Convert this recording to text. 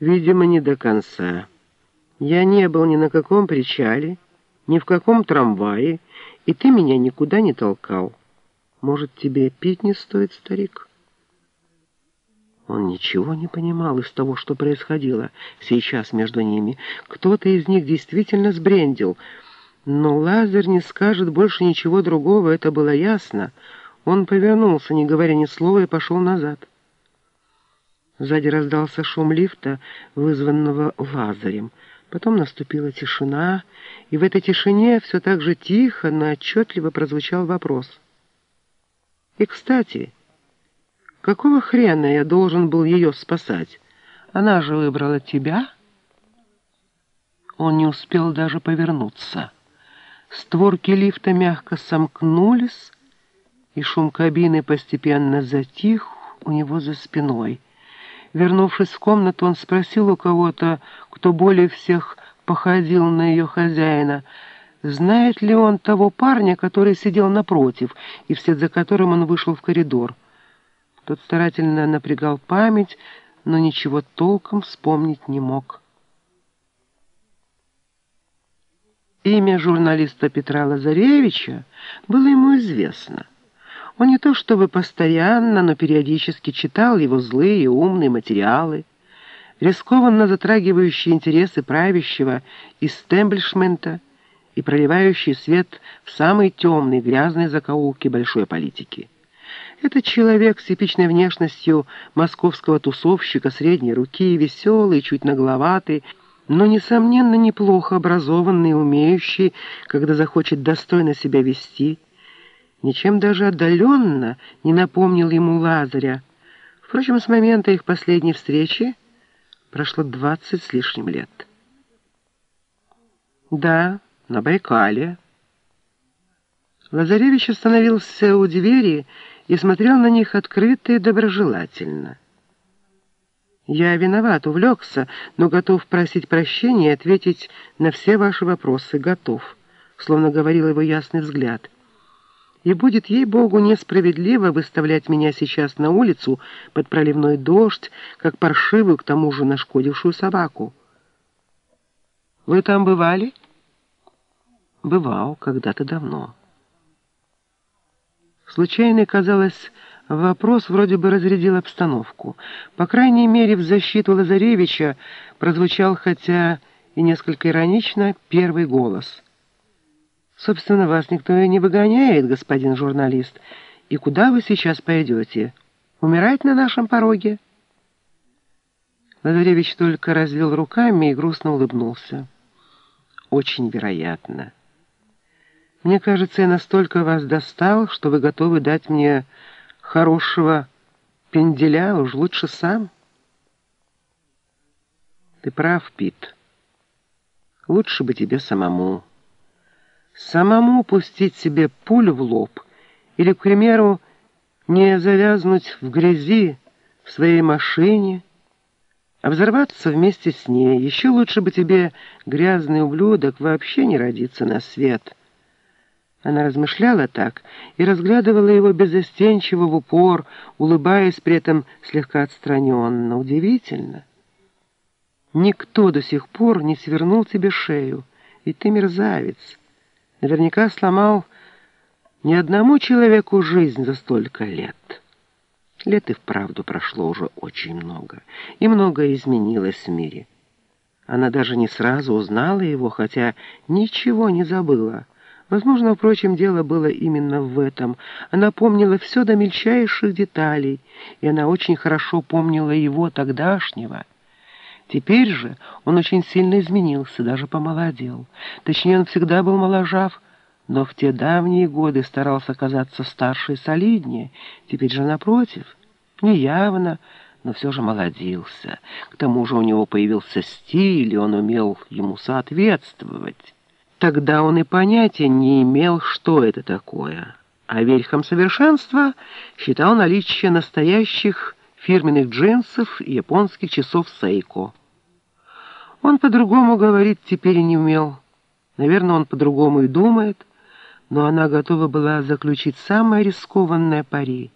Видимо, не до конца. Я не был ни на каком причале, ни в каком трамвае, и ты меня никуда не толкал. Может, тебе пить не стоит, старик?» Он ничего не понимал из того, что происходило сейчас между ними. Кто-то из них действительно сбрендил. Но Лазарь не скажет больше ничего другого, это было ясно. Он повернулся, не говоря ни слова, и пошел назад. Сзади раздался шум лифта, вызванного Лазарем. Потом наступила тишина, и в этой тишине все так же тихо, но отчетливо прозвучал вопрос. «И, кстати...» Какого хрена я должен был ее спасать? Она же выбрала тебя. Он не успел даже повернуться. Створки лифта мягко сомкнулись, и шум кабины постепенно затих у него за спиной. Вернувшись в комнату, он спросил у кого-то, кто более всех походил на ее хозяина, знает ли он того парня, который сидел напротив, и вслед за которым он вышел в коридор. Тот старательно напрягал память, но ничего толком вспомнить не мог. Имя журналиста Петра Лазаревича было ему известно. Он не то чтобы постоянно, но периодически читал его злые и умные материалы, рискованно затрагивающие интересы правящего истеблишмента и проливающие свет в самые темные грязные закоулки большой политики. Этот человек с типичной внешностью московского тусовщика средней руки, веселый, чуть нагловатый, но, несомненно, неплохо образованный умеющий, когда захочет достойно себя вести, ничем даже отдаленно не напомнил ему Лазаря. Впрочем, с момента их последней встречи прошло двадцать с лишним лет. Да, на Байкале. Лазаревич остановился у двери и смотрел на них открыто и доброжелательно. «Я виноват, увлекся, но готов просить прощения и ответить на все ваши вопросы. Готов», словно говорил его ясный взгляд. «И будет, ей-богу, несправедливо выставлять меня сейчас на улицу под проливной дождь, как паршивую, к тому же нашкодившую собаку». «Вы там бывали?» «Бывал, когда-то давно». Случайный, казалось, вопрос вроде бы разрядил обстановку. По крайней мере, в защиту Лазаревича прозвучал, хотя и несколько иронично, первый голос. «Собственно, вас никто и не выгоняет, господин журналист. И куда вы сейчас пойдете? Умирать на нашем пороге?» Лазаревич только развел руками и грустно улыбнулся. «Очень вероятно». Мне кажется, я настолько вас достал, что вы готовы дать мне хорошего пенделя, уж лучше сам. Ты прав, Пит. Лучше бы тебе самому. Самому пустить себе пулю в лоб или, к примеру, не завязнуть в грязи в своей машине, а взорваться вместе с ней. Еще лучше бы тебе, грязный ублюдок, вообще не родиться на свет». Она размышляла так и разглядывала его безостенчиво в упор, улыбаясь при этом слегка отстраненно. Удивительно. Никто до сих пор не свернул тебе шею, и ты мерзавец. Наверняка сломал ни одному человеку жизнь за столько лет. Лет и вправду прошло уже очень много, и многое изменилось в мире. Она даже не сразу узнала его, хотя ничего не забыла. Возможно, впрочем, дело было именно в этом. Она помнила все до мельчайших деталей, и она очень хорошо помнила его тогдашнего. Теперь же он очень сильно изменился, даже помолодел. Точнее, он всегда был моложав, но в те давние годы старался казаться старше и солиднее. Теперь же, напротив, неявно, но все же молодился. К тому же у него появился стиль, и он умел ему соответствовать. Тогда он и понятия не имел, что это такое. А верхом совершенства считал наличие настоящих фирменных джинсов и японских часов Сейко. Он по-другому говорить теперь и не умел. Наверное, он по-другому и думает, но она готова была заключить самое рискованное пари —